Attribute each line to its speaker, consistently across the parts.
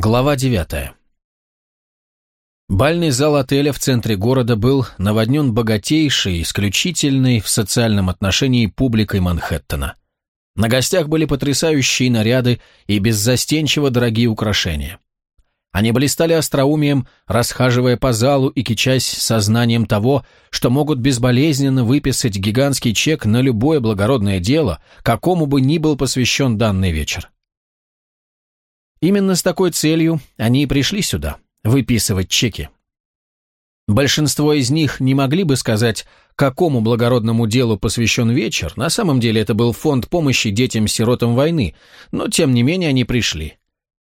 Speaker 1: Глава 9. Бальный зал отеля в центре города был наводнен богатейшей, исключительной в социальном отношении публикой Манхэттена. На гостях были потрясающие наряды и беззастенчиво дорогие украшения. Они блистали остроумием, расхаживая по залу и кичась сознанием того, что могут безболезненно выписать гигантский чек на любое благородное дело, какому бы ни был посвящен данный вечер. Именно с такой целью они и пришли сюда, выписывать чеки. Большинство из них не могли бы сказать, какому благородному делу посвящен вечер, на самом деле это был фонд помощи детям-сиротам войны, но тем не менее они пришли.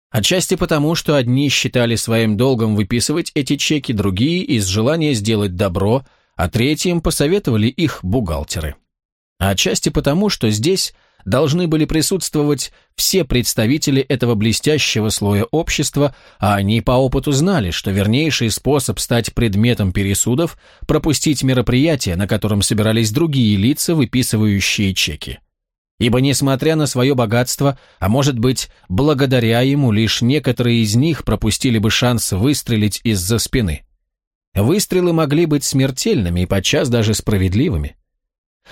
Speaker 1: Отчасти потому, что одни считали своим долгом выписывать эти чеки, другие из желания сделать добро, а третьим посоветовали их бухгалтеры. А отчасти потому, что здесь должны были присутствовать все представители этого блестящего слоя общества, а они по опыту знали, что вернейший способ стать предметом пересудов – пропустить мероприятие, на котором собирались другие лица, выписывающие чеки. Ибо, несмотря на свое богатство, а может быть, благодаря ему, лишь некоторые из них пропустили бы шанс выстрелить из-за спины. Выстрелы могли быть смертельными и подчас даже справедливыми.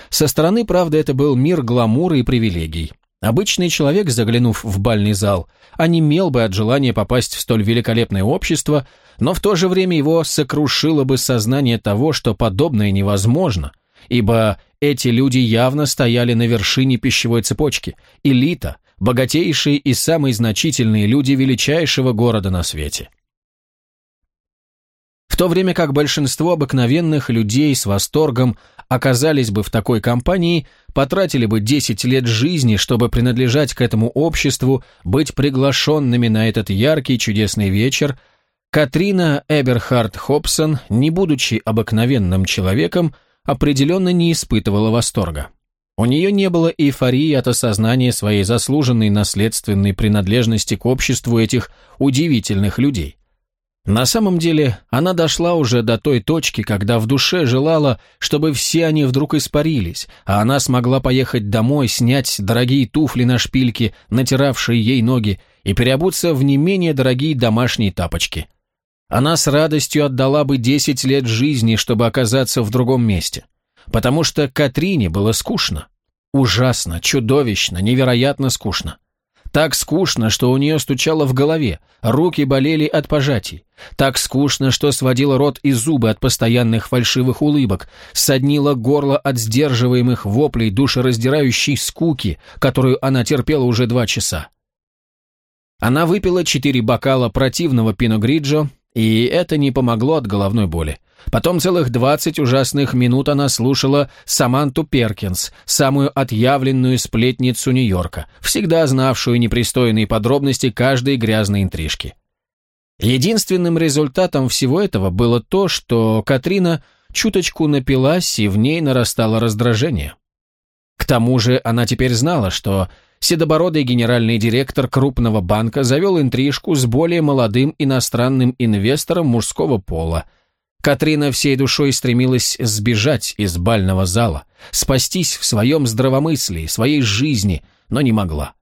Speaker 1: Со стороны, правда, это был мир гламура и привилегий. Обычный человек, заглянув в бальный зал, онемел бы от желания попасть в столь великолепное общество, но в то же время его сокрушило бы сознание того, что подобное невозможно, ибо эти люди явно стояли на вершине пищевой цепочки, элита, богатейшие и самые значительные люди величайшего города на свете. То время как большинство обыкновенных людей с восторгом оказались бы в такой компании, потратили бы 10 лет жизни, чтобы принадлежать к этому обществу, быть приглашенными на этот яркий чудесный вечер, Катрина Эберхард Хобсон, не будучи обыкновенным человеком, определенно не испытывала восторга. У нее не было эйфории от осознания своей заслуженной наследственной принадлежности к обществу этих удивительных людей. На самом деле, она дошла уже до той точки, когда в душе желала, чтобы все они вдруг испарились, а она смогла поехать домой, снять дорогие туфли на шпильке, натиравшие ей ноги, и переобуться в не менее дорогие домашние тапочки. Она с радостью отдала бы 10 лет жизни, чтобы оказаться в другом месте. Потому что Катрине было скучно. Ужасно, чудовищно, невероятно скучно. Так скучно, что у нее стучало в голове, руки болели от пожатий. Так скучно, что сводило рот и зубы от постоянных фальшивых улыбок, соднило горло от сдерживаемых воплей душераздирающей скуки, которую она терпела уже два часа. Она выпила четыре бокала противного пино-гриджо, и это не помогло от головной боли. Потом целых двадцать ужасных минут она слушала Саманту Перкинс, самую отъявленную сплетницу Нью-Йорка, всегда знавшую непристойные подробности каждой грязной интрижки. Единственным результатом всего этого было то, что Катрина чуточку напилась, и в ней нарастало раздражение. К тому же она теперь знала, что седобородый генеральный директор крупного банка завел интрижку с более молодым иностранным инвестором мужского пола – Катрина всей душой стремилась сбежать из бального зала, спастись в своем здравомыслии, своей жизни, но не могла.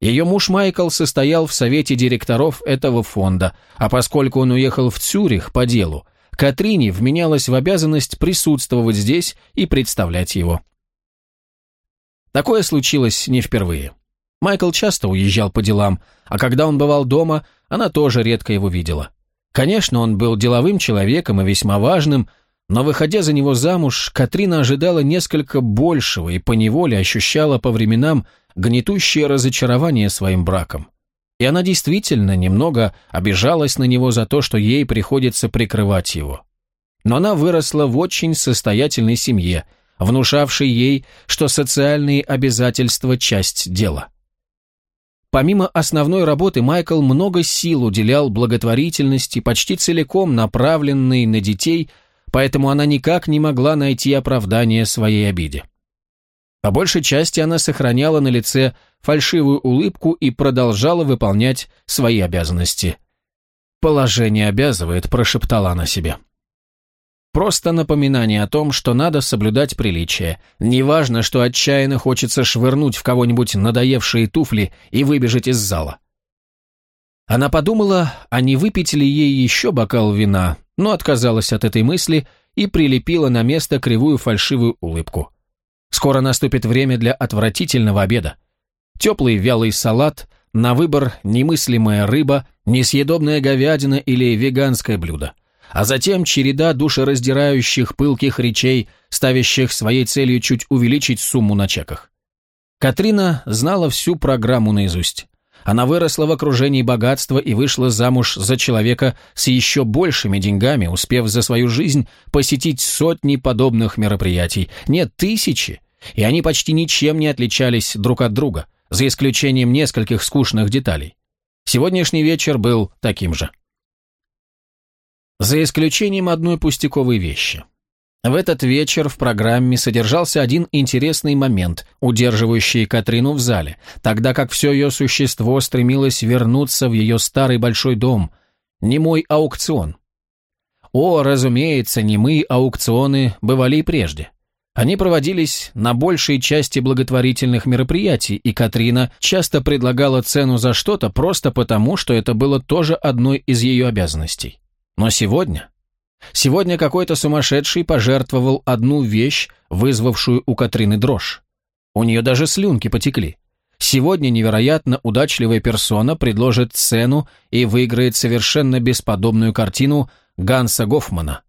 Speaker 1: Ее муж Майкл состоял в совете директоров этого фонда, а поскольку он уехал в Цюрих по делу, Катрине вменялась в обязанность присутствовать здесь и представлять его. Такое случилось не впервые. Майкл часто уезжал по делам, а когда он бывал дома, она тоже редко его видела. Конечно, он был деловым человеком и весьма важным, но, выходя за него замуж, Катрина ожидала несколько большего и поневоле ощущала по временам гнетущее разочарование своим браком. И она действительно немного обижалась на него за то, что ей приходится прикрывать его. Но она выросла в очень состоятельной семье, внушавшей ей, что социальные обязательства – часть дела. Помимо основной работы, Майкл много сил уделял благотворительности, почти целиком направленной на детей, поэтому она никак не могла найти оправдание своей обиде. По большей части она сохраняла на лице фальшивую улыбку и продолжала выполнять свои обязанности. «Положение обязывает», – прошептала она себе. Просто напоминание о том, что надо соблюдать приличие. Неважно, что отчаянно хочется швырнуть в кого-нибудь надоевшие туфли и выбежать из зала. Она подумала, а не выпить ли ей еще бокал вина, но отказалась от этой мысли и прилепила на место кривую фальшивую улыбку. Скоро наступит время для отвратительного обеда. Теплый вялый салат, на выбор немыслимая рыба, несъедобная говядина или веганское блюдо. А затем череда душераздирающих пылких речей, ставящих своей целью чуть увеличить сумму на чеках. Катрина знала всю программу наизусть. Она выросла в окружении богатства и вышла замуж за человека с еще большими деньгами, успев за свою жизнь посетить сотни подобных мероприятий, нет, тысячи, и они почти ничем не отличались друг от друга, за исключением нескольких скучных деталей. Сегодняшний вечер был таким же. За исключением одной пустяковой вещи. В этот вечер в программе содержался один интересный момент, удерживающий Катрину в зале, тогда как все ее существо стремилось вернуться в ее старый большой дом. Немой аукцион. О, разумеется, немые аукционы бывали и прежде. Они проводились на большей части благотворительных мероприятий, и Катрина часто предлагала цену за что-то просто потому, что это было тоже одной из ее обязанностей. Но сегодня Сегодня какой-то сумасшедший пожертвовал одну вещь, вызвавшую у Катрины дрожь. У нее даже слюнки потекли. Сегодня невероятно удачливая персона предложит цену и выиграет совершенно бесподобную картину Ганса Гофмана.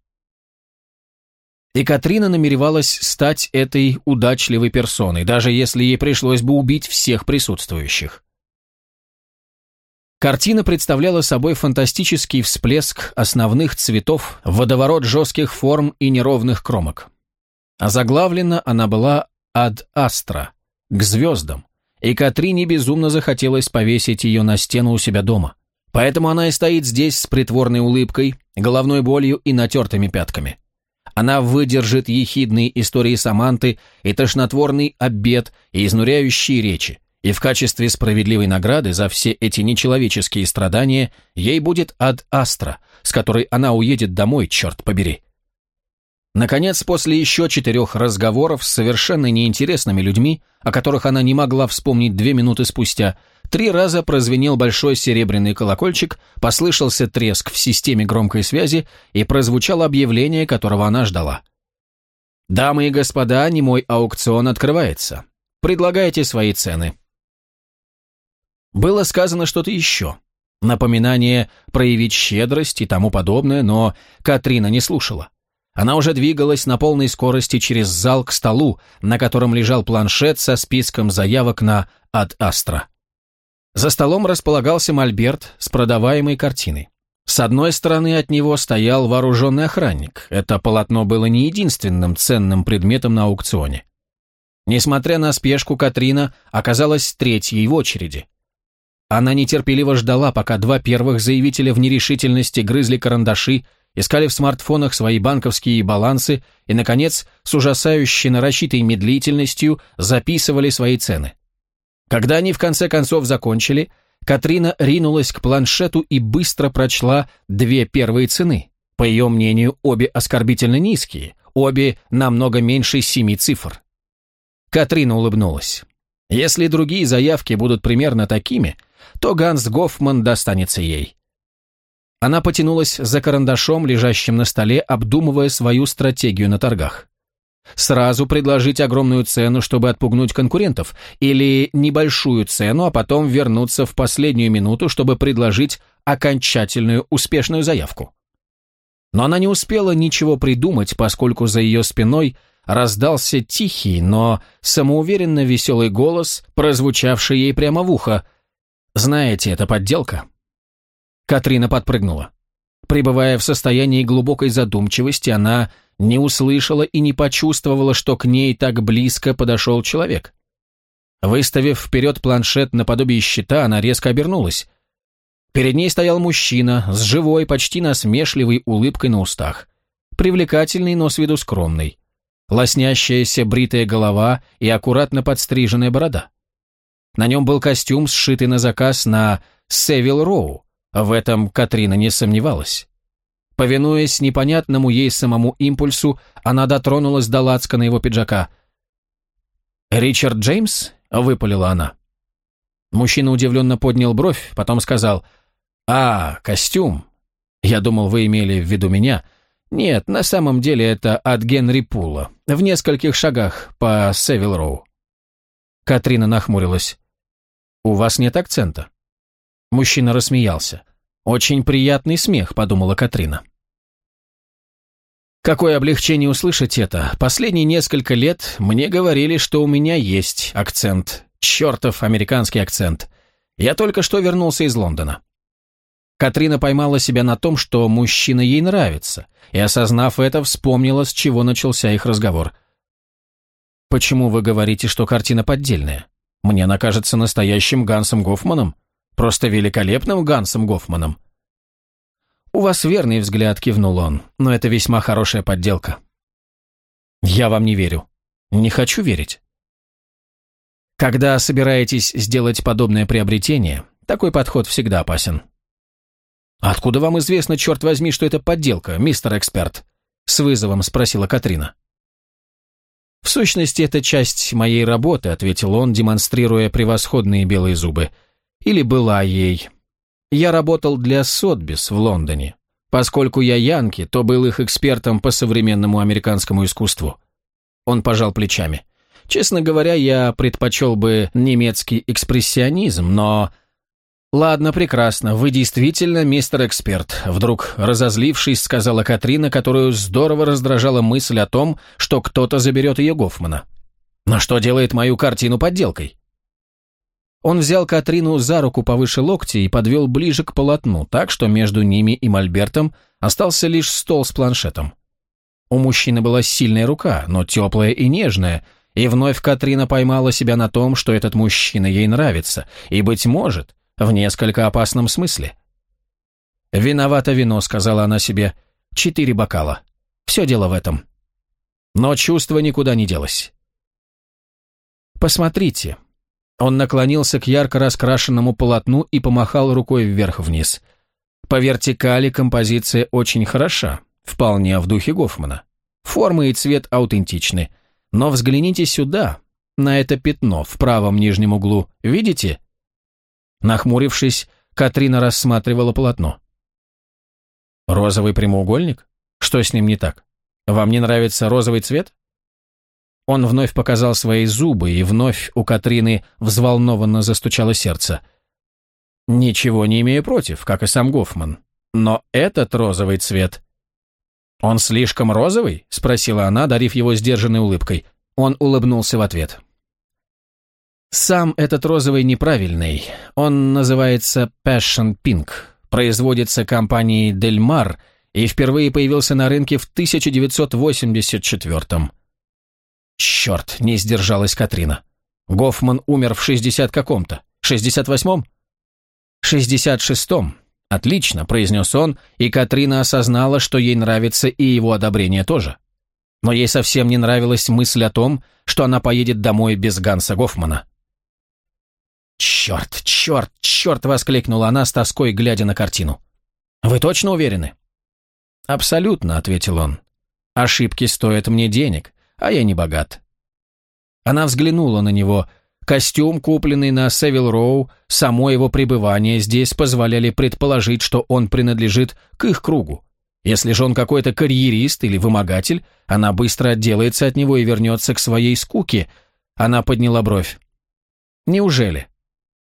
Speaker 1: И Катрина намеревалась стать этой удачливой персоной, даже если ей пришлось бы убить всех присутствующих. Картина представляла собой фантастический всплеск основных цветов, водоворот жестких форм и неровных кромок. А заглавлена она была «Ад Астра» — «К звездам», и Катрине безумно захотелось повесить ее на стену у себя дома. Поэтому она и стоит здесь с притворной улыбкой, головной болью и натертыми пятками. Она выдержит ехидные истории Саманты и тошнотворный обед и изнуряющие речи, и в качестве справедливой награды за все эти нечеловеческие страдания ей будет ад Астра, с которой она уедет домой, черт побери. Наконец, после еще четырех разговоров с совершенно неинтересными людьми, о которых она не могла вспомнить две минуты спустя, три раза прозвенел большой серебряный колокольчик, послышался треск в системе громкой связи и прозвучало объявление, которого она ждала. «Дамы и господа, немой аукцион открывается. Предлагайте свои цены». Было сказано что-то еще. Напоминание проявить щедрость и тому подобное, но Катрина не слушала. Она уже двигалась на полной скорости через зал к столу, на котором лежал планшет со списком заявок на «Ад Астра». За столом располагался мольберт с продаваемой картиной. С одной стороны от него стоял вооруженный охранник. Это полотно было не единственным ценным предметом на аукционе. Несмотря на спешку, Катрина оказалась третьей в очереди. Она нетерпеливо ждала, пока два первых заявителя в нерешительности грызли карандаши, искали в смартфонах свои банковские балансы и, наконец, с ужасающей нарочитой медлительностью записывали свои цены. Когда они в конце концов закончили, Катрина ринулась к планшету и быстро прочла две первые цены. По ее мнению, обе оскорбительно низкие, обе намного меньше семи цифр. Катрина улыбнулась. Если другие заявки будут примерно такими – то Ганс Гофман достанется ей. Она потянулась за карандашом, лежащим на столе, обдумывая свою стратегию на торгах. Сразу предложить огромную цену, чтобы отпугнуть конкурентов, или небольшую цену, а потом вернуться в последнюю минуту, чтобы предложить окончательную успешную заявку. Но она не успела ничего придумать, поскольку за ее спиной раздался тихий, но самоуверенно веселый голос, прозвучавший ей прямо в ухо – знаете, это подделка?» Катрина подпрыгнула. Пребывая в состоянии глубокой задумчивости, она не услышала и не почувствовала, что к ней так близко подошел человек. Выставив вперед планшет наподобие щита, она резко обернулась. Перед ней стоял мужчина с живой, почти насмешливой улыбкой на устах. Привлекательный, но с виду скромный. Лоснящаяся бритая голова и аккуратно подстриженная борода. На нем был костюм, сшитый на заказ на Севил Роу. В этом Катрина не сомневалась. Повинуясь непонятному ей самому импульсу, она дотронулась до на его пиджака. «Ричард Джеймс?» — выпалила она. Мужчина удивленно поднял бровь, потом сказал, А, костюм. Я думал, вы имели в виду меня. Нет, на самом деле это от Генри Пула, в нескольких шагах по Севил Роу. Катрина нахмурилась. «У вас нет акцента?» Мужчина рассмеялся. «Очень приятный смех», — подумала Катрина. Какое облегчение услышать это. Последние несколько лет мне говорили, что у меня есть акцент. Чертов американский акцент. Я только что вернулся из Лондона. Катрина поймала себя на том, что мужчина ей нравится, и, осознав это, вспомнила, с чего начался их разговор. «Почему вы говорите, что картина поддельная? Мне она кажется настоящим Гансом Гофманом, просто великолепным Гансом Гофманом». «У вас верный взгляд», — кивнул он, — «но это весьма хорошая подделка». «Я вам не верю. Не хочу верить». Когда собираетесь сделать подобное приобретение, такой подход всегда опасен. «Откуда вам известно, черт возьми, что это подделка, мистер эксперт?» С вызовом спросила Катрина. «В сущности, это часть моей работы», — ответил он, демонстрируя превосходные белые зубы. «Или была ей. Я работал для Сотбис в Лондоне. Поскольку я янки, то был их экспертом по современному американскому искусству». Он пожал плечами. «Честно говоря, я предпочел бы немецкий экспрессионизм, но «Ладно, прекрасно, вы действительно мистер эксперт», вдруг разозлившись, сказала Катрина, которую здорово раздражала мысль о том, что кто-то заберет ее Гофмана. «Но что делает мою картину подделкой?» Он взял Катрину за руку повыше локти и подвел ближе к полотну, так что между ними и Мольбертом остался лишь стол с планшетом. У мужчины была сильная рука, но теплая и нежная, и вновь Катрина поймала себя на том, что этот мужчина ей нравится, и, быть может, в несколько опасном смысле. «Виновато вино», — сказала она себе. «Четыре бокала. Все дело в этом». Но чувство никуда не делось. «Посмотрите». Он наклонился к ярко раскрашенному полотну и помахал рукой вверх-вниз. По вертикали композиция очень хороша, вполне в духе Гофмана. Форма и цвет аутентичны. Но взгляните сюда, на это пятно в правом нижнем углу. Видите? Нахмурившись, Катрина рассматривала полотно. «Розовый прямоугольник? Что с ним не так? Вам не нравится розовый цвет?» Он вновь показал свои зубы, и вновь у Катрины взволнованно застучало сердце. «Ничего не имею против, как и сам Гофман. Но этот розовый цвет...» «Он слишком розовый?» — спросила она, дарив его сдержанной улыбкой. Он улыбнулся в ответ. Сам этот розовый неправильный. Он называется Passion Pink, производится компанией Del и впервые появился на рынке в 1984-м. Черт, не сдержалась Катрина. Гофман умер в 60 каком-то. 68-м? 66-м. Отлично, произнес он, и Катрина осознала, что ей нравится и его одобрение тоже. Но ей совсем не нравилась мысль о том, что она поедет домой без Ганса Гофмана. «Черт, черт, черт!» — воскликнула она с тоской, глядя на картину. «Вы точно уверены?» «Абсолютно», — ответил он. «Ошибки стоят мне денег, а я не богат». Она взглянула на него. Костюм, купленный на Севил Роу, само его пребывание здесь позволяли предположить, что он принадлежит к их кругу. Если же он какой-то карьерист или вымогатель, она быстро отделается от него и вернется к своей скуке. Она подняла бровь. «Неужели?»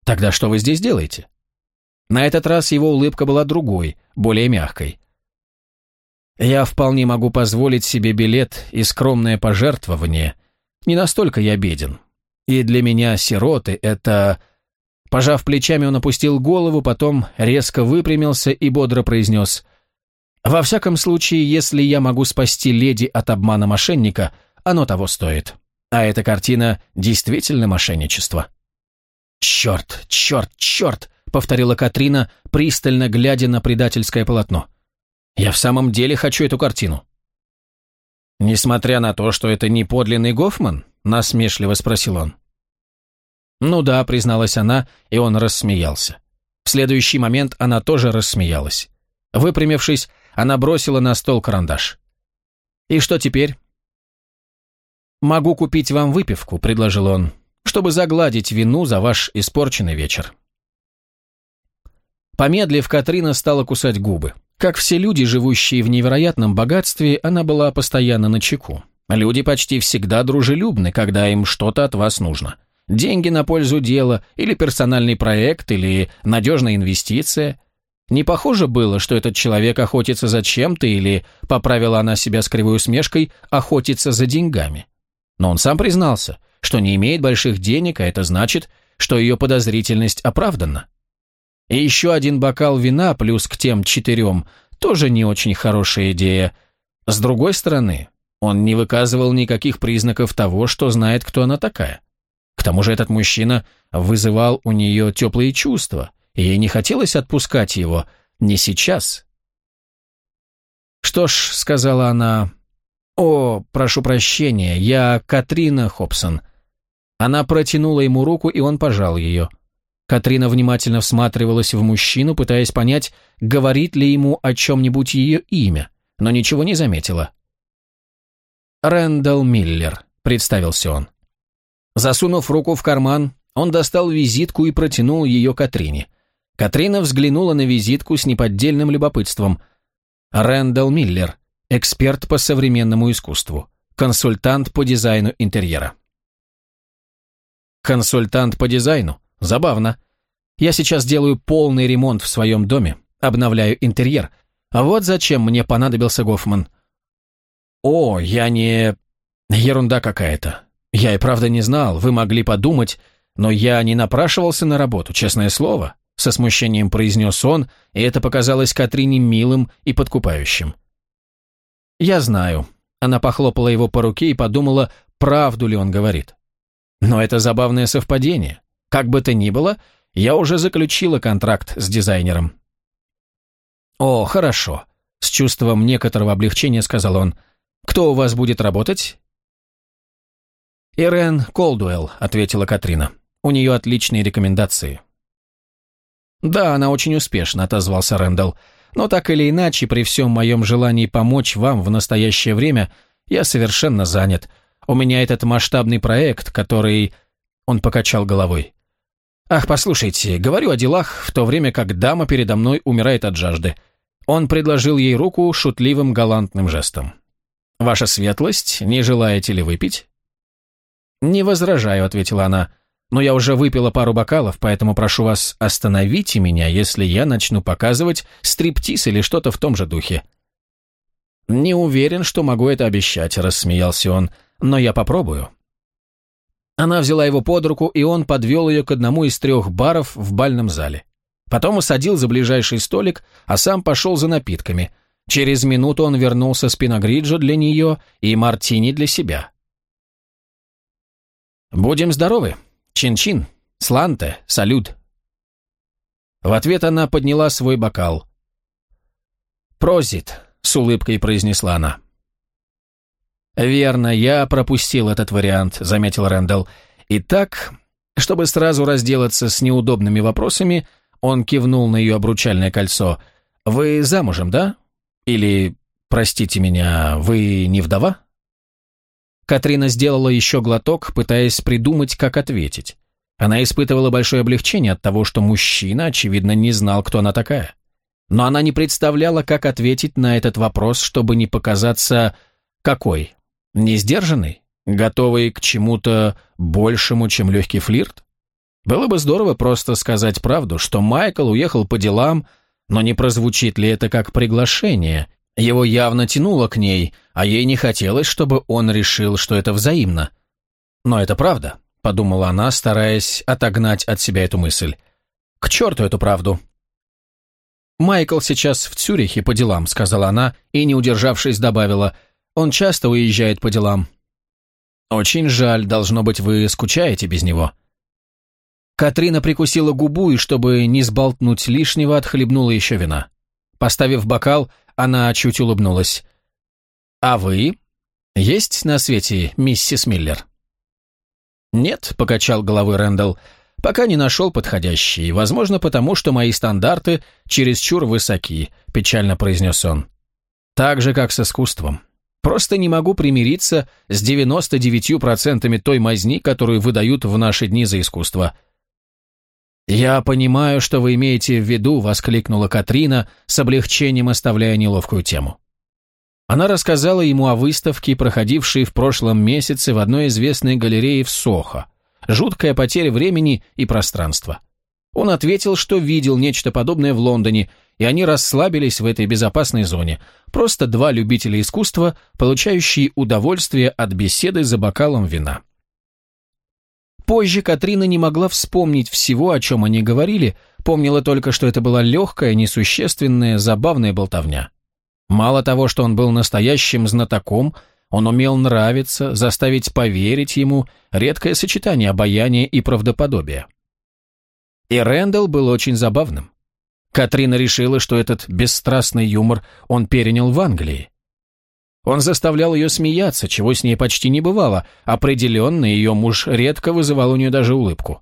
Speaker 1: Тогда что вы здесь делаете? На этот раз его улыбка была другой, более мягкой. Я вполне могу позволить себе билет и скромное пожертвование. Не настолько я беден. И для меня сироты — это... Пожав плечами, он опустил голову, потом резко выпрямился и бодро произнес «Во всяком случае, если я могу спасти леди от обмана мошенника, оно того стоит. А эта картина действительно мошенничество». «Черт, черт, черт!» — повторила Катрина, пристально глядя на предательское полотно. «Я в самом деле хочу эту картину». «Несмотря на то, что это не подлинный Гофман?» — насмешливо спросил он. «Ну да», — призналась она, и он рассмеялся. В следующий момент она тоже рассмеялась. Выпрямившись, она бросила на стол карандаш. «И что теперь?» «Могу купить вам выпивку», — предложил он чтобы загладить вину за ваш испорченный вечер. Помедлив, Катрина стала кусать губы. Как все люди, живущие в невероятном богатстве, она была постоянно на чеку. Люди почти всегда дружелюбны, когда им что-то от вас нужно. Деньги на пользу дела, или персональный проект, или надежная инвестиция. Не похоже было, что этот человек охотится за чем-то, или, поправила она себя с кривой усмешкой, охотится за деньгами. Но он сам признался, что не имеет больших денег, а это значит, что ее подозрительность оправдана. И еще один бокал вина плюс к тем четырем тоже не очень хорошая идея. С другой стороны, он не выказывал никаких признаков того, что знает, кто она такая. К тому же этот мужчина вызывал у нее теплые чувства, и ей не хотелось отпускать его, не сейчас. «Что ж», — сказала она, — «О, прошу прощения, я Катрина Хобсон». Она протянула ему руку, и он пожал ее. Катрина внимательно всматривалась в мужчину, пытаясь понять, говорит ли ему о чем-нибудь ее имя, но ничего не заметила. «Рэндалл Миллер», — представился он. Засунув руку в карман, он достал визитку и протянул ее Катрине. Катрина взглянула на визитку с неподдельным любопытством. Рэндалл Миллер, эксперт по современному искусству, консультант по дизайну интерьера. Консультант по дизайну? Забавно. Я сейчас делаю полный ремонт в своем доме, обновляю интерьер. А вот зачем мне понадобился Гофман. О, я не... Ерунда какая-то. Я и правда не знал, вы могли подумать, но я не напрашивался на работу, честное слово. Со смущением произнес он, и это показалось Катрине милым и подкупающим. «Я знаю». Она похлопала его по руке и подумала, правду ли он говорит. Но это забавное совпадение. Как бы то ни было, я уже заключила контракт с дизайнером. «О, хорошо», — с чувством некоторого облегчения сказал он. «Кто у вас будет работать?» «Ирен Колдуэлл», — ответила Катрина. «У нее отличные рекомендации». «Да, она очень успешна», — отозвался Рэндалл. «Но так или иначе, при всем моем желании помочь вам в настоящее время, я совершенно занят. У меня этот масштабный проект, который...» Он покачал головой. «Ах, послушайте, говорю о делах, в то время как дама передо мной умирает от жажды». Он предложил ей руку шутливым галантным жестом. «Ваша светлость, не желаете ли выпить?» «Не возражаю», — ответила она, — «но я уже выпила пару бокалов, поэтому прошу вас, остановите меня, если я начну показывать стриптиз или что-то в том же духе». «Не уверен, что могу это обещать», — рассмеялся он, — «но я попробую». Она взяла его под руку, и он подвел ее к одному из трех баров в бальном зале. Потом усадил за ближайший столик, а сам пошел за напитками. Через минуту он вернулся с пиногриджо для нее и мартини для себя. «Будем здоровы. Чин-чин. Сланте. Салют». В ответ она подняла свой бокал. «Прозит», — с улыбкой произнесла она. «Верно, я пропустил этот вариант», — заметил Рэндалл. «Итак, чтобы сразу разделаться с неудобными вопросами, он кивнул на ее обручальное кольцо. «Вы замужем, да? Или, простите меня, вы не вдова?» Катрина сделала еще глоток, пытаясь придумать, как ответить. Она испытывала большое облегчение от того, что мужчина, очевидно, не знал, кто она такая. Но она не представляла, как ответить на этот вопрос, чтобы не показаться... Какой? Не сдержанный? Готовый к чему-то большему, чем легкий флирт? Было бы здорово просто сказать правду, что Майкл уехал по делам, но не прозвучит ли это как приглашение? Его явно тянуло к ней, а ей не хотелось, чтобы он решил, что это взаимно. Но это правда, подумала она, стараясь отогнать от себя эту мысль. К черту эту правду. «Майкл сейчас в Цюрихе по делам», — сказала она, и, не удержавшись, добавила — он часто уезжает по делам. Очень жаль, должно быть, вы скучаете без него. Катрина прикусила губу и, чтобы не сболтнуть лишнего, отхлебнула еще вина. Поставив бокал, она чуть улыбнулась. «А вы? Есть на свете миссис Миллер?» «Нет», — покачал головой Рэндалл, — «пока не нашел подходящий. Возможно, потому что мои стандарты чересчур высоки», — печально произнес он. «Так же, как с искусством. Просто не могу примириться с 99% той мазни, которую выдают в наши дни за искусство. «Я понимаю, что вы имеете в виду», — воскликнула Катрина, с облегчением оставляя неловкую тему. Она рассказала ему о выставке, проходившей в прошлом месяце в одной известной галерее в Сохо. Жуткая потеря времени и пространства. Он ответил, что видел нечто подобное в Лондоне, и они расслабились в этой безопасной зоне. Просто два любителя искусства, получающие удовольствие от беседы за бокалом вина. Позже Катрина не могла вспомнить всего, о чем они говорили, помнила только, что это была легкая, несущественная, забавная болтовня. Мало того, что он был настоящим знатоком, он умел нравиться, заставить поверить ему, редкое сочетание обаяния и правдоподобия. И Рэндалл был очень забавным. Катрина решила, что этот бесстрастный юмор он перенял в Англии. Он заставлял ее смеяться, чего с ней почти не бывало. Определенно, ее муж редко вызывал у нее даже улыбку.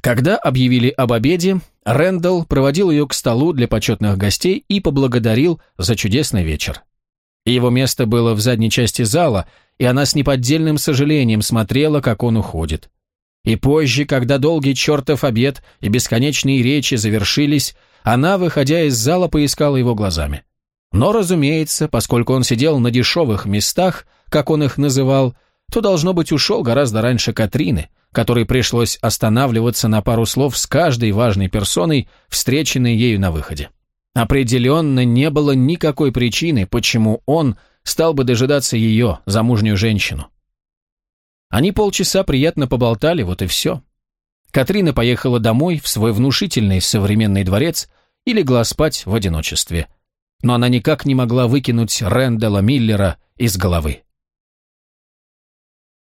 Speaker 1: Когда объявили об обеде, Рэндалл проводил ее к столу для почетных гостей и поблагодарил за чудесный вечер. Его место было в задней части зала, и она с неподдельным сожалением смотрела, как он уходит. И позже, когда долгий чертов обед и бесконечные речи завершились, она, выходя из зала, поискала его глазами. Но, разумеется, поскольку он сидел на дешевых местах, как он их называл, то, должно быть, ушел гораздо раньше Катрины, которой пришлось останавливаться на пару слов с каждой важной персоной, встреченной ею на выходе. Определенно не было никакой причины, почему он стал бы дожидаться ее, замужнюю женщину. Они полчаса приятно поболтали, вот и все. Катрина поехала домой, в свой внушительный современный дворец, и легла спать в одиночестве – но она никак не могла выкинуть Рэндала Миллера из головы.